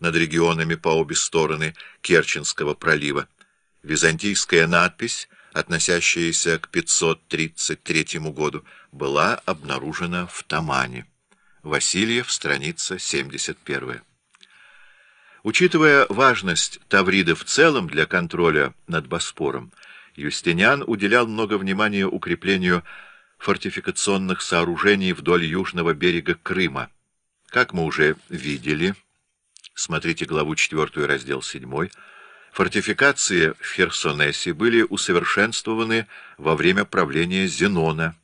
над регионами по обе стороны Керченского пролива. Византийская надпись, относящаяся к 533 году, была обнаружена в Тамане. Васильев, страница 71. Учитывая важность Тавриды в целом для контроля над Боспором, Юстиниан уделял много внимания укреплению фортификационных сооружений вдоль южного берега Крыма. Как мы уже видели, смотрите главу 4, раздел 7, фортификации в Херсонесе были усовершенствованы во время правления Зенона,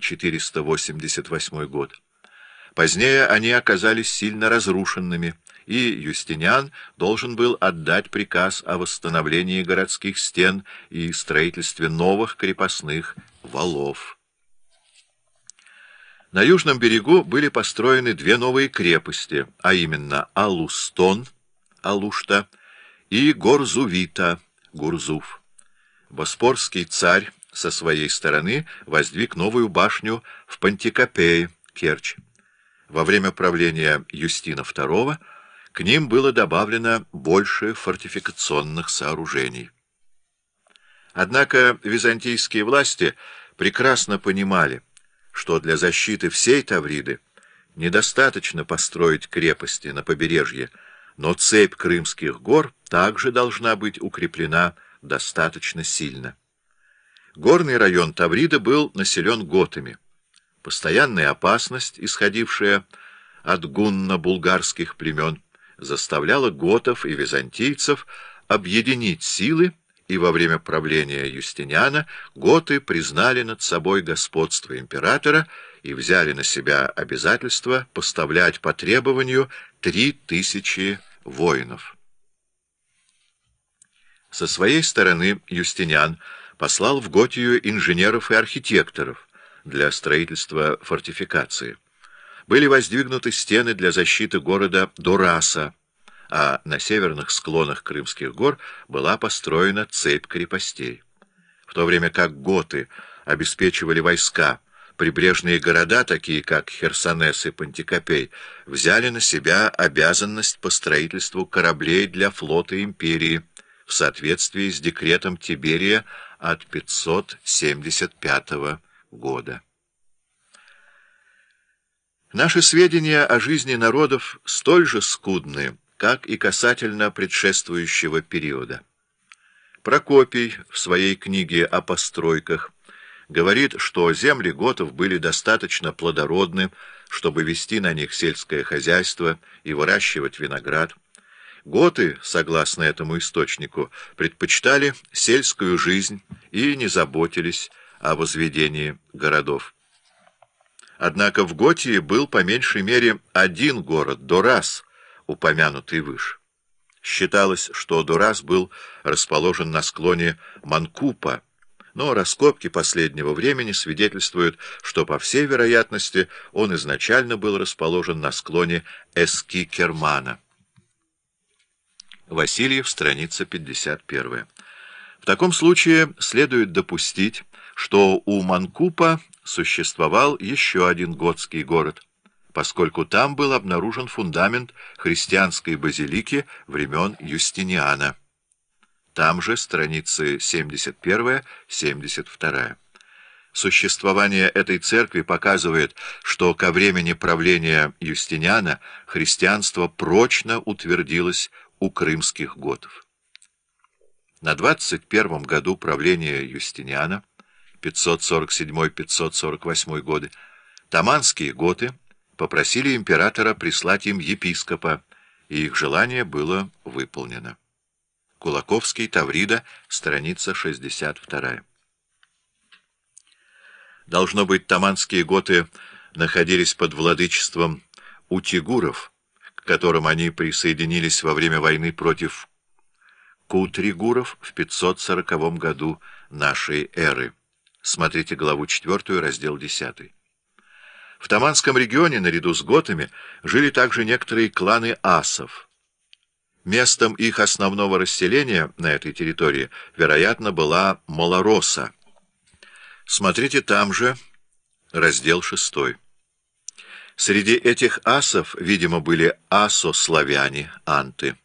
488 год. Позднее они оказались сильно разрушенными, и Юстиниан должен был отдать приказ о восстановлении городских стен и строительстве новых крепостных валов. На южном берегу были построены две новые крепости, а именно Алустон, Алушта, и Горзувита, Гурзуф. Боспорский царь со своей стороны воздвиг новую башню в Пантикопее, Керчь. Во время правления Юстина II к ним было добавлено больше фортификационных сооружений. Однако византийские власти прекрасно понимали, что для защиты всей Тавриды недостаточно построить крепости на побережье, но цепь Крымских гор также должна быть укреплена достаточно сильно. Горный район Таврида был населен готами. Постоянная опасность, исходившая от гунно-булгарских племен, заставляла готов и византийцев объединить силы и во время правления Юстиниана готы признали над собой господство императора и взяли на себя обязательство поставлять по требованию три тысячи воинов. Со своей стороны Юстиниан послал в Готию инженеров и архитекторов для строительства фортификации. Были воздвигнуты стены для защиты города Дураса, а на северных склонах Крымских гор была построена цепь крепостей. В то время как готы обеспечивали войска, прибрежные города, такие как Херсонес и Пантикопей, взяли на себя обязанность по строительству кораблей для флота империи в соответствии с декретом Тиберия от 575 года. Наши сведения о жизни народов столь же скудны, как и касательно предшествующего периода. Прокопий в своей книге о постройках говорит, что земли готов были достаточно плодородны, чтобы вести на них сельское хозяйство и выращивать виноград. Готы, согласно этому источнику, предпочитали сельскую жизнь и не заботились о возведении городов. Однако в Готии был по меньшей мере один город, Дорас, упомянутый выше. Считалось, что Дурас был расположен на склоне Манкупа, но раскопки последнего времени свидетельствуют, что, по всей вероятности, он изначально был расположен на склоне Эски-Кермана. Васильев, страница 51. В таком случае следует допустить, что у Манкупа существовал еще один готский город поскольку там был обнаружен фундамент христианской базилики времен Юстиниана. Там же страницы 71-72. Существование этой церкви показывает, что ко времени правления Юстиниана христианство прочно утвердилось у крымских готов. На 21 году правления Юстиниана, 547-548 годы, таманские готы попросили императора прислать им епископа, и их желание было выполнено. Кулаковский, Таврида, страница 62. Должно быть, таманские готы находились под владычеством утигуров, к которым они присоединились во время войны против кутригуров в 540 году нашей эры. Смотрите главу 4, раздел 10. В Таманском регионе, наряду с готами, жили также некоторые кланы асов. Местом их основного расселения на этой территории, вероятно, была Малороса. Смотрите там же, раздел 6. Среди этих асов, видимо, были асославяне, анты.